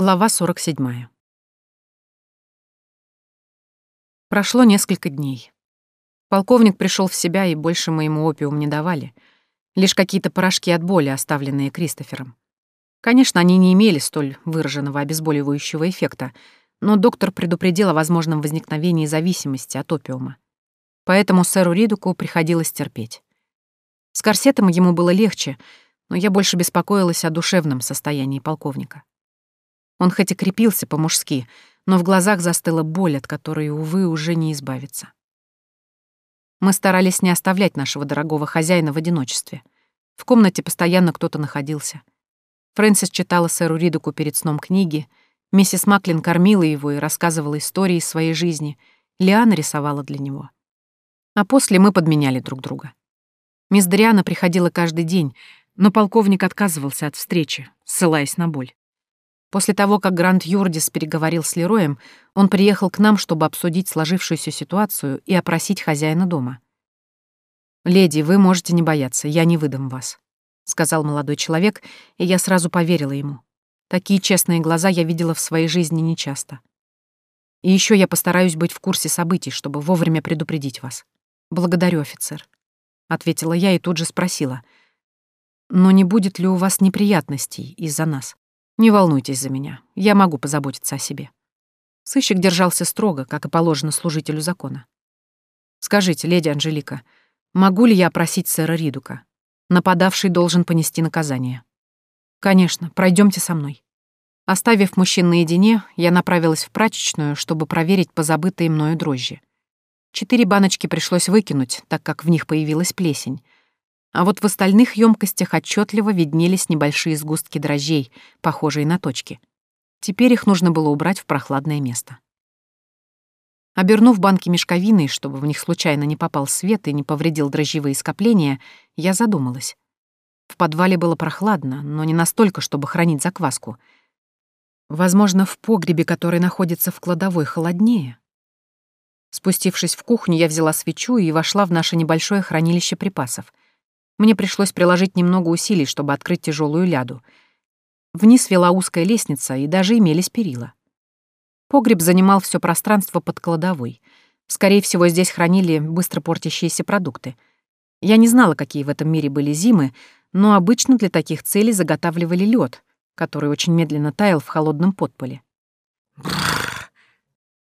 Глава 47. Прошло несколько дней. Полковник пришел в себя, и больше мы ему опиум не давали. Лишь какие-то порошки от боли, оставленные Кристофером. Конечно, они не имели столь выраженного обезболивающего эффекта, но доктор предупредил о возможном возникновении зависимости от опиума. Поэтому сэру Ридуку приходилось терпеть. С корсетом ему было легче, но я больше беспокоилась о душевном состоянии полковника. Он хоть и крепился по-мужски, но в глазах застыла боль, от которой, увы, уже не избавиться. Мы старались не оставлять нашего дорогого хозяина в одиночестве. В комнате постоянно кто-то находился. Фрэнсис читала сэру Ридуку перед сном книги, миссис Маклин кормила его и рассказывала истории из своей жизни, Лиана рисовала для него. А после мы подменяли друг друга. Мисс Дриана приходила каждый день, но полковник отказывался от встречи, ссылаясь на боль. После того, как Грант Юрдис переговорил с Лероем, он приехал к нам, чтобы обсудить сложившуюся ситуацию и опросить хозяина дома. «Леди, вы можете не бояться, я не выдам вас», — сказал молодой человек, и я сразу поверила ему. Такие честные глаза я видела в своей жизни нечасто. И еще я постараюсь быть в курсе событий, чтобы вовремя предупредить вас. Благодарю, офицер», — ответила я и тут же спросила. «Но не будет ли у вас неприятностей из-за нас?» Не волнуйтесь за меня, я могу позаботиться о себе. Сыщик держался строго, как и положено служителю закона. Скажите, леди Анжелика, могу ли я просить сэра Ридука? Нападавший должен понести наказание. Конечно, пройдемте со мной. Оставив мужчин наедине, я направилась в прачечную, чтобы проверить позабытые мною дрожжи. Четыре баночки пришлось выкинуть, так как в них появилась плесень, а вот в остальных емкостях отчетливо виднелись небольшие сгустки дрожжей, похожие на точки. Теперь их нужно было убрать в прохладное место. Обернув банки мешковиной, чтобы в них случайно не попал свет и не повредил дрожжевые скопления, я задумалась. В подвале было прохладно, но не настолько, чтобы хранить закваску. Возможно, в погребе, который находится в кладовой, холоднее. Спустившись в кухню, я взяла свечу и вошла в наше небольшое хранилище припасов. Мне пришлось приложить немного усилий, чтобы открыть тяжелую ляду. Вниз вела узкая лестница, и даже имелись перила. Погреб занимал все пространство под кладовой. Скорее всего, здесь хранили быстро портящиеся продукты. Я не знала, какие в этом мире были зимы, но обычно для таких целей заготавливали лед, который очень медленно таял в холодном подполе.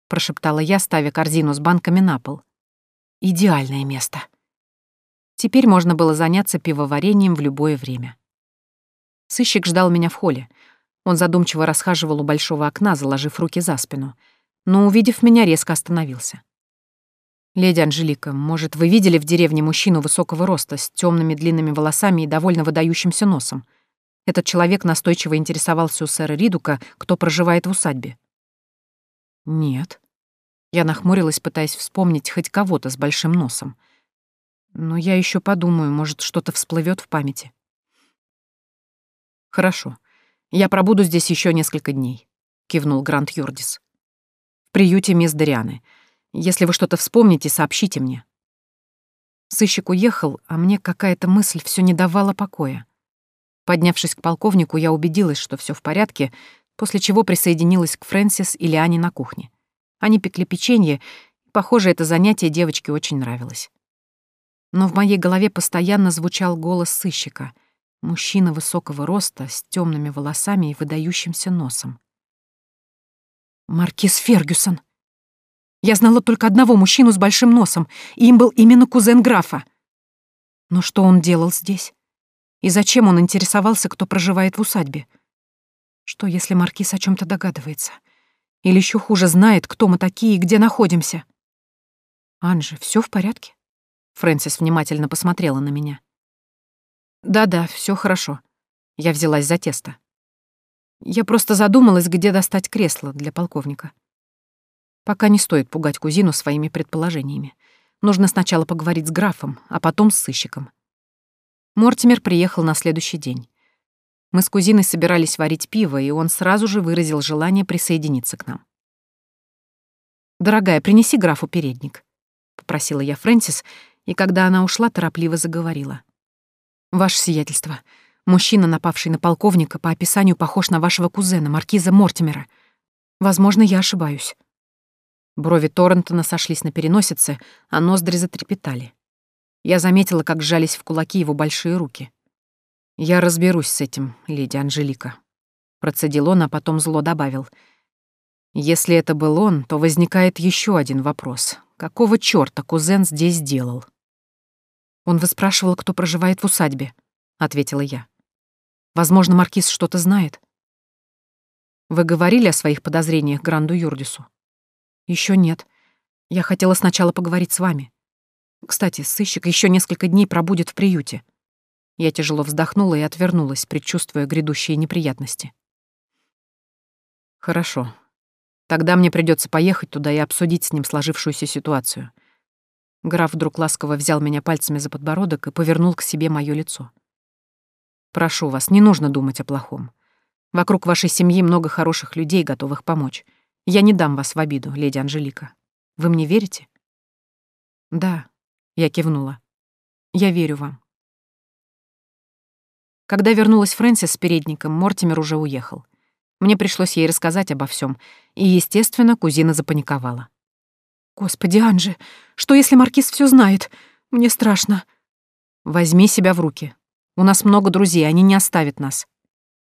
прошептала я, ставя корзину с банками на пол. «Идеальное место». Теперь можно было заняться пивоварением в любое время. Сыщик ждал меня в холле. Он задумчиво расхаживал у большого окна, заложив руки за спину, но, увидев меня, резко остановился. «Леди Анжелика, может, вы видели в деревне мужчину высокого роста с темными длинными волосами и довольно выдающимся носом? Этот человек настойчиво интересовался у сэра Ридука, кто проживает в усадьбе». «Нет». Я нахмурилась, пытаясь вспомнить хоть кого-то с большим носом — но я еще подумаю, может, что-то всплывет в памяти. Хорошо. Я пробуду здесь еще несколько дней, кивнул Грант Юрдис. В приюте мисс Дарианы. Если вы что-то вспомните, сообщите мне. Сыщик уехал, а мне какая-то мысль все не давала покоя. Поднявшись к полковнику, я убедилась, что все в порядке, после чего присоединилась к Фрэнсис и Лиане на кухне. Они пекли печенье, похоже, это занятие девочке очень нравилось но в моей голове постоянно звучал голос сыщика. Мужчина высокого роста, с темными волосами и выдающимся носом. «Маркиз Фергюсон!» Я знала только одного мужчину с большим носом, и им был именно кузен графа. Но что он делал здесь? И зачем он интересовался, кто проживает в усадьбе? Что, если Маркиз о чем то догадывается? Или еще хуже, знает, кто мы такие и где находимся? Анжи, все в порядке? Фрэнсис внимательно посмотрела на меня. «Да-да, все хорошо». Я взялась за тесто. Я просто задумалась, где достать кресло для полковника. Пока не стоит пугать кузину своими предположениями. Нужно сначала поговорить с графом, а потом с сыщиком. Мортимер приехал на следующий день. Мы с кузиной собирались варить пиво, и он сразу же выразил желание присоединиться к нам. «Дорогая, принеси графу передник», — попросила я Фрэнсис, и когда она ушла, торопливо заговорила. «Ваше сиятельство, Мужчина, напавший на полковника, по описанию похож на вашего кузена, маркиза Мортимера. Возможно, я ошибаюсь». Брови Торрентона сошлись на переносице, а ноздри затрепетали. Я заметила, как сжались в кулаки его большие руки. «Я разберусь с этим, леди Анжелика», — процедил он, а потом зло добавил. «Если это был он, то возникает еще один вопрос. Какого чёрта кузен здесь делал?» «Он выспрашивал, кто проживает в усадьбе», — ответила я. «Возможно, маркиз что-то знает». «Вы говорили о своих подозрениях Гранду Юрдису?» Еще нет. Я хотела сначала поговорить с вами. Кстати, сыщик еще несколько дней пробудет в приюте. Я тяжело вздохнула и отвернулась, предчувствуя грядущие неприятности. Хорошо. Тогда мне придется поехать туда и обсудить с ним сложившуюся ситуацию. Граф вдруг ласково взял меня пальцами за подбородок и повернул к себе мое лицо. Прошу вас, не нужно думать о плохом. Вокруг вашей семьи много хороших людей, готовых помочь. Я не дам вас в обиду, леди Анжелика. Вы мне верите? Да, я кивнула. Я верю вам. Когда вернулась Фрэнсис с передником, Мортимер уже уехал. Мне пришлось ей рассказать обо всем, и, естественно, кузина запаниковала. «Господи, Анжи, что если Маркиз все знает? Мне страшно». «Возьми себя в руки. У нас много друзей, они не оставят нас».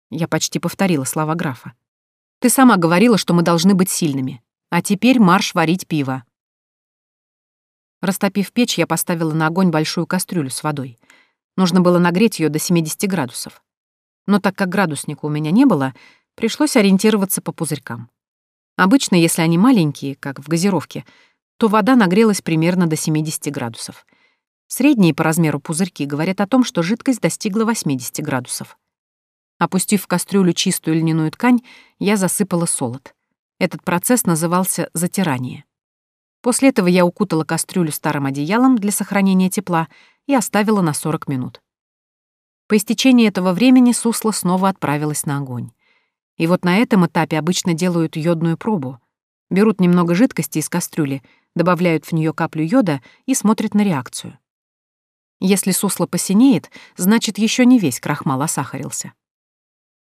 Я почти повторила слова графа. «Ты сама говорила, что мы должны быть сильными. А теперь марш варить пиво». Растопив печь, я поставила на огонь большую кастрюлю с водой. Нужно было нагреть ее до 70 градусов. Но так как градусника у меня не было, пришлось ориентироваться по пузырькам. Обычно, если они маленькие, как в газировке, то вода нагрелась примерно до 70 градусов. Средние по размеру пузырьки говорят о том, что жидкость достигла 80 градусов. Опустив в кастрюлю чистую льняную ткань, я засыпала солод. Этот процесс назывался затирание. После этого я укутала кастрюлю старым одеялом для сохранения тепла и оставила на 40 минут. По истечении этого времени сусло снова отправилось на огонь. И вот на этом этапе обычно делают йодную пробу. Берут немного жидкости из кастрюли, добавляют в нее каплю йода и смотрят на реакцию. Если сусло посинеет, значит, еще не весь крахмал осахарился.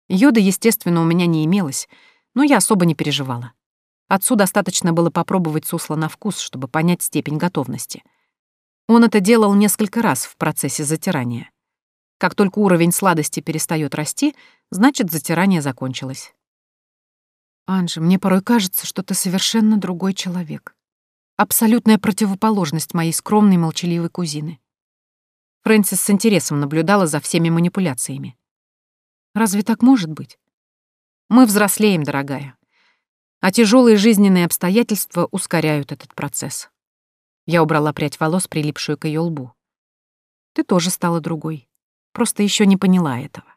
Йода, естественно, у меня не имелось, но я особо не переживала. Отцу достаточно было попробовать сусло на вкус, чтобы понять степень готовности. Он это делал несколько раз в процессе затирания. Как только уровень сладости перестает расти, значит, затирание закончилось. «Анжи, мне порой кажется, что ты совершенно другой человек. Абсолютная противоположность моей скромной молчаливой кузины». Фрэнсис с интересом наблюдала за всеми манипуляциями. «Разве так может быть? Мы взрослеем, дорогая а тяжелые жизненные обстоятельства ускоряют этот процесс. Я убрала прядь волос, прилипшую к ее лбу. Ты тоже стала другой. Просто еще не поняла этого.